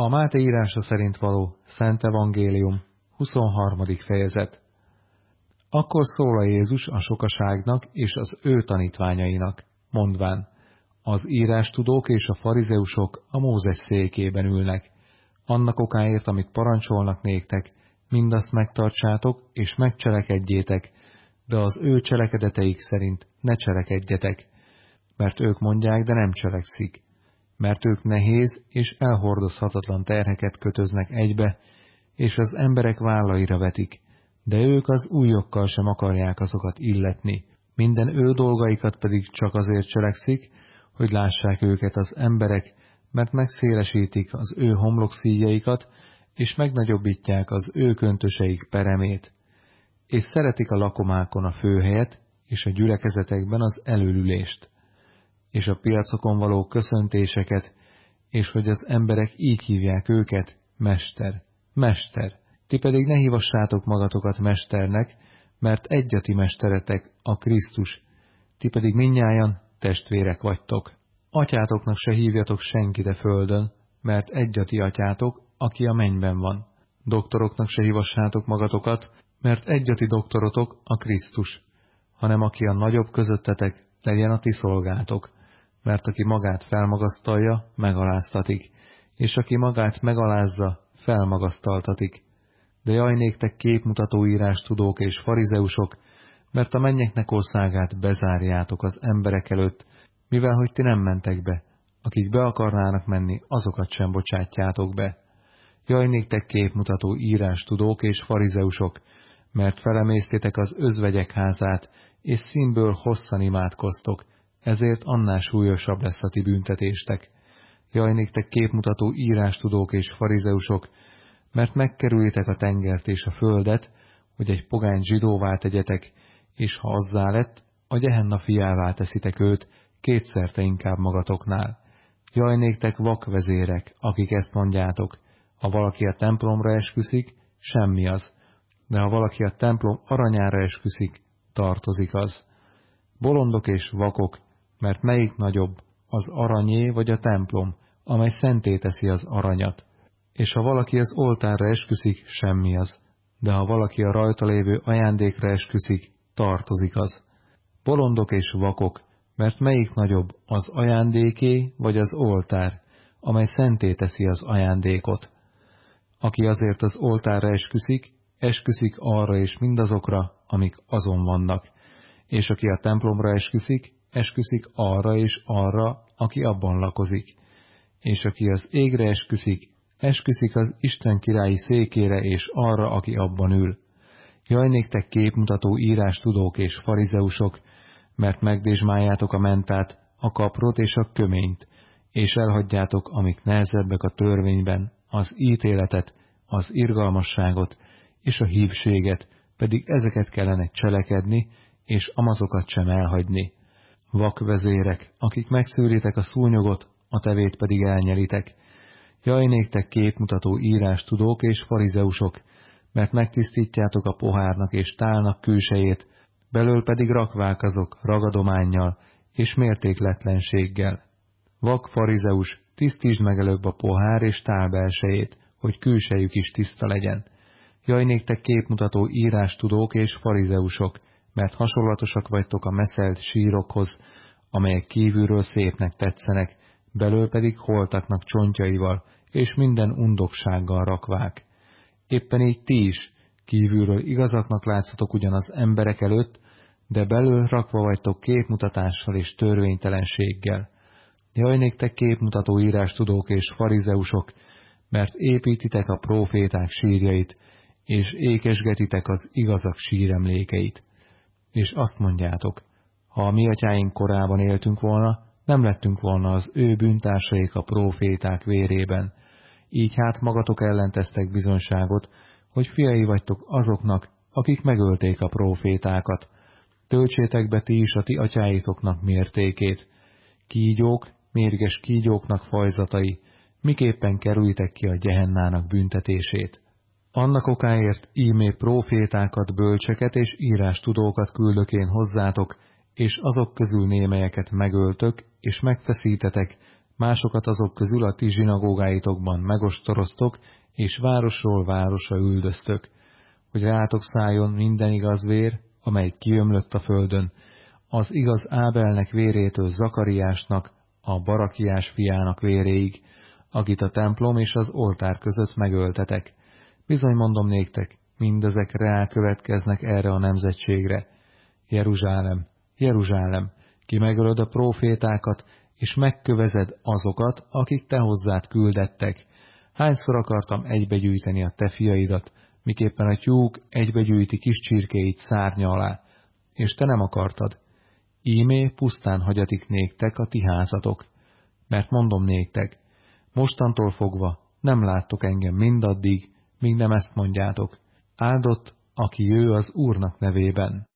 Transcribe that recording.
A Máté írása szerint való Szent Evangélium, 23. fejezet. Akkor szól a Jézus a sokaságnak és az ő tanítványainak, mondván, az írástudók és a farizeusok a Mózes székében ülnek, annak okáért, amit parancsolnak néktek, mindazt megtartsátok és megcselekedjétek, de az ő cselekedeteik szerint ne cselekedjetek, mert ők mondják, de nem cselekszik mert ők nehéz és elhordozhatatlan terheket kötöznek egybe, és az emberek vállaira vetik, de ők az újokkal sem akarják azokat illetni, minden ő dolgaikat pedig csak azért cselekszik, hogy lássák őket az emberek, mert megszélesítik az ő homlokszíjaikat, és megnagyobbítják az ő köntöseik peremét, és szeretik a lakomákon a főhelyet, és a gyülekezetekben az előlülést és a piacokon való köszöntéseket, és hogy az emberek így hívják őket, Mester, Mester. Ti pedig ne hívassátok magatokat Mesternek, mert egy a mesteretek, a Krisztus, ti pedig minnyájan testvérek vagytok. Atyátoknak se hívjatok senkit a földön, mert egy atyátok, aki a mennyben van. Doktoroknak se hívassátok magatokat, mert egy doktorotok, a Krisztus, hanem aki a nagyobb közöttetek, legyen a ti szolgátok mert aki magát felmagasztalja, megaláztatik, és aki magát megalázza, felmagasztaltatik. De jaj néktek képmutató írás tudók és farizeusok, mert a mennyeknek országát bezárjátok az emberek előtt, mivel hogy ti nem mentek be, akik be akarnának menni, azokat sem bocsátjátok be. Jaj néktek képmutató írás tudók és farizeusok, mert felemésztétek az özvegyek házát, és színből hosszan imádkoztok, ezért annál súlyosabb lesz a ti büntetéstek. Jaj, néktek képmutató írástudók és farizeusok, mert megkerülitek a tengert és a földet, hogy egy pogány zsidóvá tegyetek, és ha azzá lett, a gyehenna fiává teszitek őt, kétszerte inkább magatoknál. Jaj, néktek vakvezérek, akik ezt mondjátok, ha valaki a templomra esküszik, semmi az, de ha valaki a templom aranyára esküszik, tartozik az. Bolondok és vakok, mert melyik nagyobb, az aranyé vagy a templom, amely szenté teszi az aranyat. És ha valaki az oltárra esküszik, semmi az, de ha valaki a rajta lévő ajándékra esküszik, tartozik az. Bolondok és vakok, mert melyik nagyobb, az ajándéké vagy az oltár, amely szenté teszi az ajándékot. Aki azért az oltárra esküszik, esküszik arra és mindazokra, amik azon vannak, és aki a templomra esküszik, esküszik arra és arra, aki abban lakozik, és aki az égre esküszik, esküszik az Isten királyi székére és arra, aki abban ül. Jaj, néktek képmutató írás tudók és farizeusok, mert megdésmáljátok a mentát, a kaprot és a köményt, és elhagyjátok, amik nehezebbek a törvényben, az ítéletet, az irgalmasságot és a hívséget, pedig ezeket kellene cselekedni, és amazokat sem elhagyni vakvezérek, akik megszűritek a szúnyogot, a tevét pedig elnyelitek. Jaj néktek képmutató írástudók és farizeusok, mert megtisztítjátok a pohárnak és tálnak külsejét, belől pedig rakválkazok ragadománnyal és mértékletlenséggel. Vak farizeus, tisztítsd meg előbb a pohár és tál belsejét, hogy külsejük is tiszta legyen. Jaj néktek képmutató írástudók és farizeusok, mert hasonlatosak vagytok a meszelt sírokhoz, amelyek kívülről szépnek tetszenek, belől pedig holtaknak csontjaival, és minden undoksággal rakvák. Éppen így ti is, kívülről igazaknak látszatok ugyan az emberek előtt, de belül rakva vagytok képmutatással és törvénytelenséggel. Jaj, néktek képmutató írás tudók és farizeusok, mert építitek a proféták sírjait, és ékesgetitek az igazak síremlékeit és azt mondjátok, ha a mi atyáink korában éltünk volna, nem lettünk volna az ő bűntársaik a proféták vérében, így hát magatok ellen tesztek bizonyságot, hogy fiai vagytok azoknak, akik megölték a profétákat. Töltsétek be ti is a ti atyáitoknak mértékét. Kígyók, mérges kígyóknak fajzatai, miképpen kerültek ki a gyehennának büntetését. Annak okáért ímé profétákat, bölcseket és írástudókat küldök én hozzátok, és azok közül némelyeket megöltök, és megfeszítetek, másokat azok közül a ti zsinagógáitokban megostoroztok, és városról városra üldöztök, hogy rátok szálljon minden igaz vér, amely kiömlött a földön, az igaz Ábelnek vérétől Zakariásnak, a Barakiás fiának véréig, akit a templom és az oltár között megöltetek. Bizony mondom néktek, mindezek rákövetkeznek erre a nemzetségre. Jeruzsálem, Jeruzsálem, ki megölöd a profétákat, és megkövezed azokat, akik te hozzád küldettek. Hányszor akartam egybegyűjteni a te fiaidat, miképpen a tyúk egybegyűjti kis csirkéit szárnya alá, és te nem akartad. Ímé pusztán hagyatik néktek a ti házatok, mert mondom néktek, mostantól fogva nem láttok engem mindaddig, míg nem ezt mondjátok. Áldott, aki jő az Úrnak nevében.